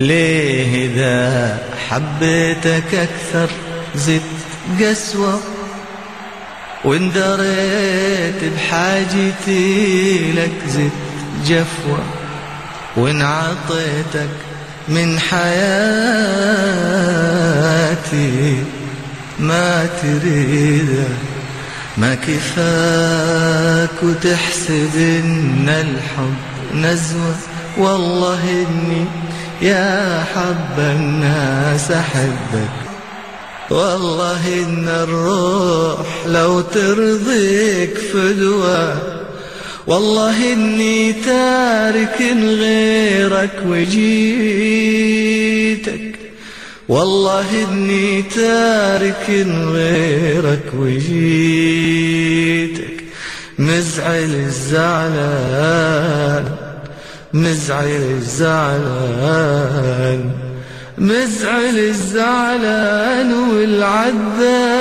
ليه إذا حبيتك أكثر زدت قسوة؟ وإن دريت بحاجتي لك زدت جفوة. وإن عطيتك من حياتي ما تريده ما كفاك وتحسب إن الحب نزوة والله إني يا حب الناس أحبك. والله إن الروح لو ترضيك فدوى. والله إني تارك غيرك وجيتك والله إني تارك غيرك وجيتك مزعل الزعلان. مزعل الزعلان مزعل الزعلان والعذاب.